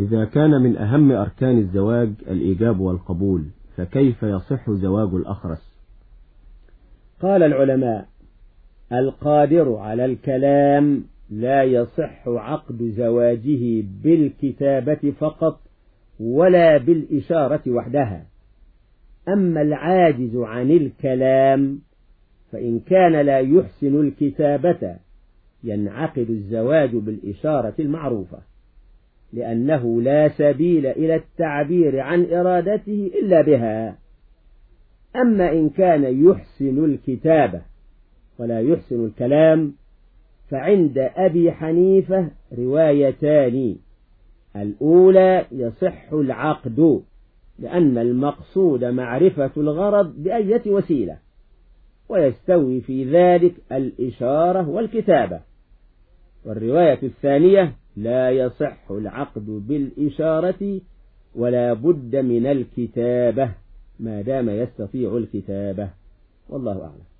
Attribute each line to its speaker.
Speaker 1: إذا كان من أهم أركان الزواج الإيجاب والقبول فكيف يصح زواج الأخرس؟
Speaker 2: قال العلماء القادر على الكلام لا يصح عقد زواجه بالكتابة فقط ولا بالإشارة وحدها. أما العاجز عن الكلام فإن كان لا يحسن الكتابة ينعقد الزواج بالإشارة المعروفة. لأنه لا سبيل إلى التعبير عن إرادته إلا بها. أما إن كان يحسن الكتابة ولا يحسن الكلام فعند أبي حنيفة روايتان. الأولى يصح العقد لأن المقصود معرفة الغرض بأية وسيلة ويستوي في ذلك الإشارة والكتابة. والرواية الثانية لا يصح العقد بالإشارة ولا بد من الكتابة ما دام يستطيع الكتابة. والله أعلم.